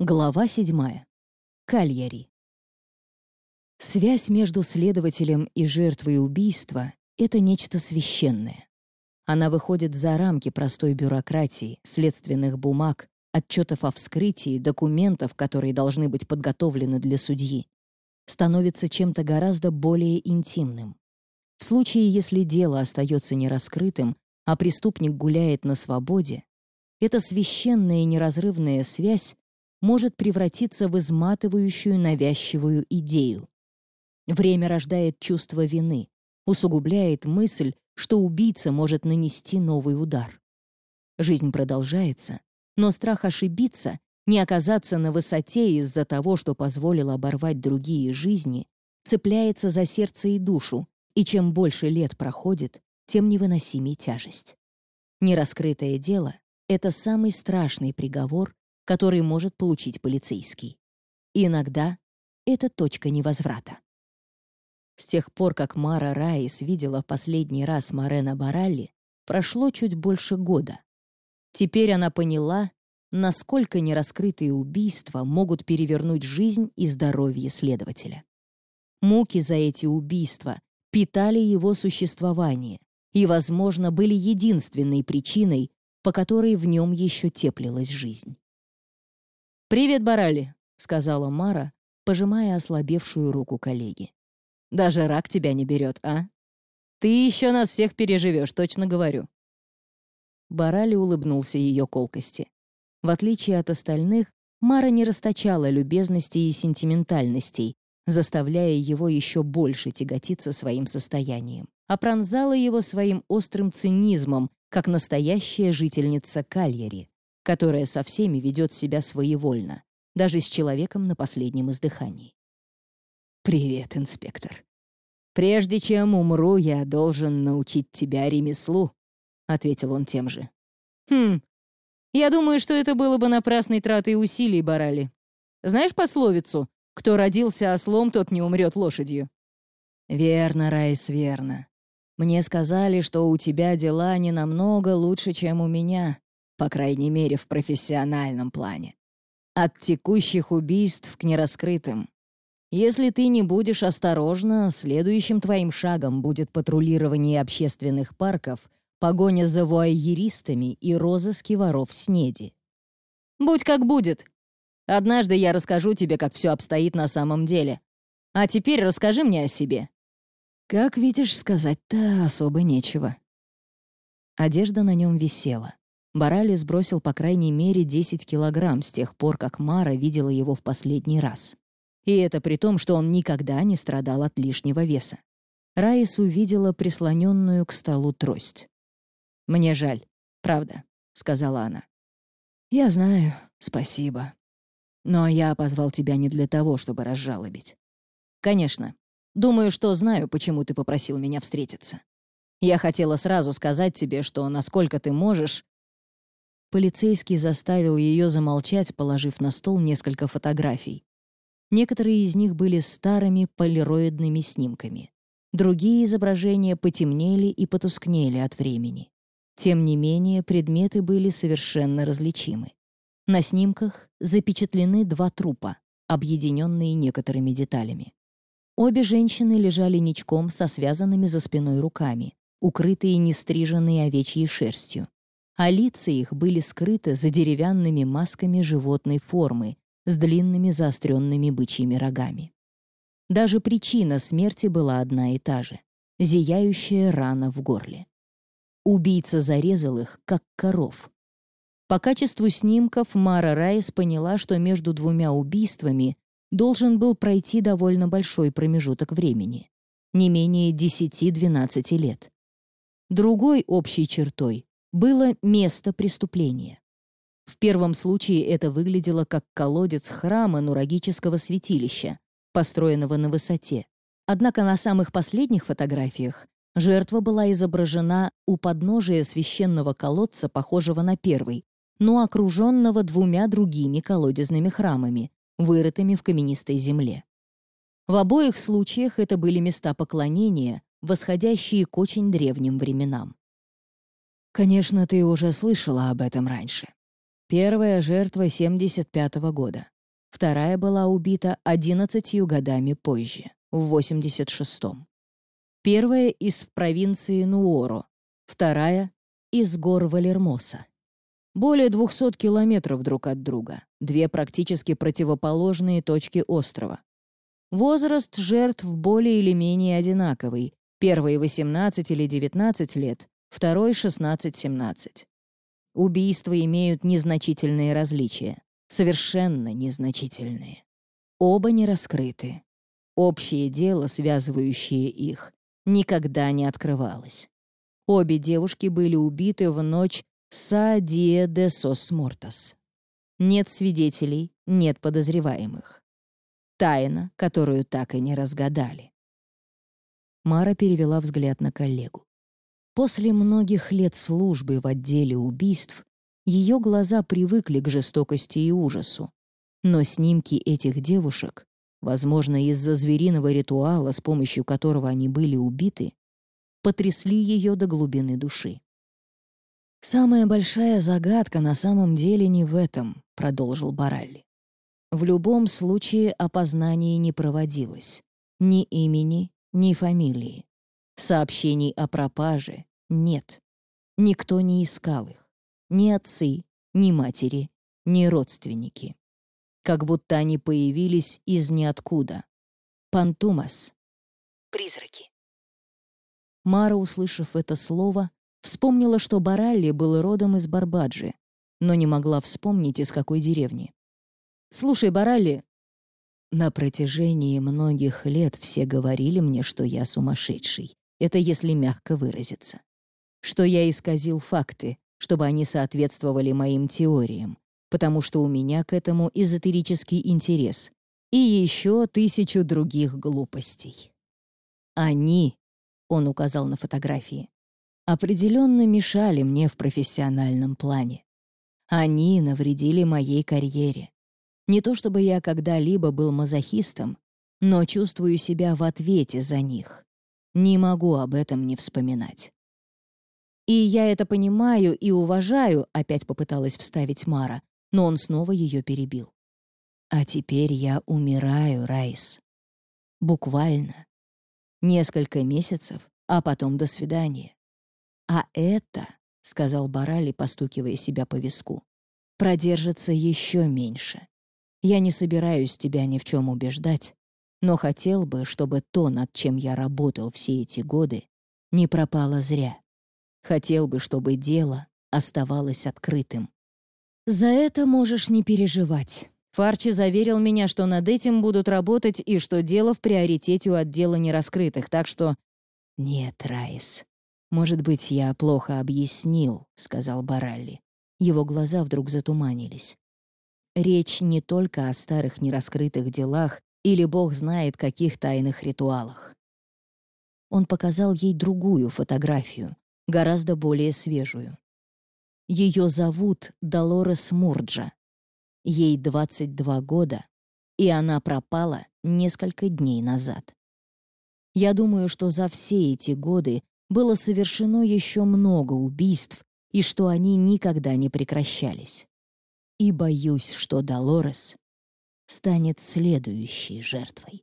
Глава 7. Кальяри. Связь между следователем и жертвой убийства — это нечто священное. Она выходит за рамки простой бюрократии, следственных бумаг, отчетов о вскрытии, документов, которые должны быть подготовлены для судьи. Становится чем-то гораздо более интимным. В случае, если дело остается нераскрытым, а преступник гуляет на свободе, эта священная и неразрывная связь может превратиться в изматывающую навязчивую идею. Время рождает чувство вины, усугубляет мысль, что убийца может нанести новый удар. Жизнь продолжается, но страх ошибиться, не оказаться на высоте из-за того, что позволил оборвать другие жизни, цепляется за сердце и душу, и чем больше лет проходит, тем невыносимей тяжесть. Нераскрытое дело — это самый страшный приговор, который может получить полицейский. Иногда это точка невозврата. С тех пор, как Мара Раис видела последний раз Марена Баралли, прошло чуть больше года. Теперь она поняла, насколько нераскрытые убийства могут перевернуть жизнь и здоровье следователя. Муки за эти убийства питали его существование и, возможно, были единственной причиной, по которой в нем еще теплилась жизнь. «Привет, Барали», — сказала Мара, пожимая ослабевшую руку коллеги. «Даже рак тебя не берет, а? Ты еще нас всех переживешь, точно говорю». Барали улыбнулся ее колкости. В отличие от остальных, Мара не расточала любезностей и сентиментальностей, заставляя его еще больше тяготиться своим состоянием, а пронзала его своим острым цинизмом, как настоящая жительница Кальяри которая со всеми ведет себя своевольно, даже с человеком на последнем издыхании. «Привет, инспектор. Прежде чем умру, я должен научить тебя ремеслу», — ответил он тем же. «Хм, я думаю, что это было бы напрасной тратой усилий, Барали. Знаешь пословицу «Кто родился ослом, тот не умрет лошадью»?» «Верно, Райс, верно. Мне сказали, что у тебя дела не намного лучше, чем у меня по крайней мере, в профессиональном плане. От текущих убийств к нераскрытым. Если ты не будешь осторожна, следующим твоим шагом будет патрулирование общественных парков, погоня за вуайеристами и розыски воров снеди. Будь как будет. Однажды я расскажу тебе, как все обстоит на самом деле. А теперь расскажи мне о себе. Как видишь, сказать-то особо нечего. Одежда на нем висела. Барали сбросил по крайней мере 10 килограмм с тех пор, как Мара видела его в последний раз. И это при том, что он никогда не страдал от лишнего веса. Раис увидела прислоненную к столу трость. «Мне жаль, правда», — сказала она. «Я знаю, спасибо. Но я позвал тебя не для того, чтобы разжалобить. Конечно. Думаю, что знаю, почему ты попросил меня встретиться. Я хотела сразу сказать тебе, что, насколько ты можешь, Полицейский заставил ее замолчать, положив на стол несколько фотографий. Некоторые из них были старыми полироидными снимками. Другие изображения потемнели и потускнели от времени. Тем не менее, предметы были совершенно различимы. На снимках запечатлены два трупа, объединенные некоторыми деталями. Обе женщины лежали ничком со связанными за спиной руками, укрытые нестриженной овечьей шерстью а лица их были скрыты за деревянными масками животной формы с длинными заостренными бычьими рогами. Даже причина смерти была одна и та же — зияющая рана в горле. Убийца зарезал их, как коров. По качеству снимков Мара Райс поняла, что между двумя убийствами должен был пройти довольно большой промежуток времени — не менее 10-12 лет. Другой общей чертой было место преступления. В первом случае это выглядело как колодец храма нурагического святилища, построенного на высоте. Однако на самых последних фотографиях жертва была изображена у подножия священного колодца, похожего на первый, но окруженного двумя другими колодезными храмами, вырытыми в каменистой земле. В обоих случаях это были места поклонения, восходящие к очень древним временам. Конечно, ты уже слышала об этом раньше. Первая жертва 75 -го года. Вторая была убита 11 годами позже, в 86-м. Первая из провинции Нуоро, вторая — из гор Валермоса. Более 200 километров друг от друга, две практически противоположные точки острова. Возраст жертв более или менее одинаковый. Первый — 18 или 19 лет, второй — 16-17. Убийства имеют незначительные различия. Совершенно незначительные. Оба не раскрыты. Общее дело, связывающее их, никогда не открывалось. Обе девушки были убиты в ночь Са Дие де Сос Мортас. Нет свидетелей, нет подозреваемых. Тайна, которую так и не разгадали. Мара перевела взгляд на коллегу. После многих лет службы в отделе убийств ее глаза привыкли к жестокости и ужасу. Но снимки этих девушек, возможно, из-за звериного ритуала, с помощью которого они были убиты, потрясли ее до глубины души. «Самая большая загадка на самом деле не в этом», — продолжил Баралли. «В любом случае опознание не проводилось. Ни имени, ни фамилии. Сообщений о пропаже, нет. Никто не искал их. Ни отцы, ни матери, ни родственники. Как будто они появились из ниоткуда. Пантумас. Призраки. Мара, услышав это слово, вспомнила, что Баралли был родом из Барбаджи, но не могла вспомнить, из какой деревни. «Слушай, Баралли...» На протяжении многих лет все говорили мне, что я сумасшедший. Это если мягко выразиться что я исказил факты, чтобы они соответствовали моим теориям, потому что у меня к этому эзотерический интерес и еще тысячу других глупостей. Они, он указал на фотографии, определенно мешали мне в профессиональном плане. Они навредили моей карьере. Не то чтобы я когда-либо был мазохистом, но чувствую себя в ответе за них. Не могу об этом не вспоминать. «И я это понимаю и уважаю», — опять попыталась вставить Мара, но он снова ее перебил. «А теперь я умираю, Райс. Буквально. Несколько месяцев, а потом до свидания. А это, — сказал Барали, постукивая себя по виску, — продержится еще меньше. Я не собираюсь тебя ни в чем убеждать, но хотел бы, чтобы то, над чем я работал все эти годы, не пропало зря. Хотел бы, чтобы дело оставалось открытым. За это можешь не переживать. Фарчи заверил меня, что над этим будут работать и что дело в приоритете у отдела нераскрытых, так что... Нет, Райс. Может быть, я плохо объяснил, сказал Баралли. Его глаза вдруг затуманились. Речь не только о старых нераскрытых делах или бог знает каких тайных ритуалах. Он показал ей другую фотографию, гораздо более свежую. Ее зовут Долорес Мурджа. Ей 22 года, и она пропала несколько дней назад. Я думаю, что за все эти годы было совершено еще много убийств и что они никогда не прекращались. И боюсь, что Долорес станет следующей жертвой.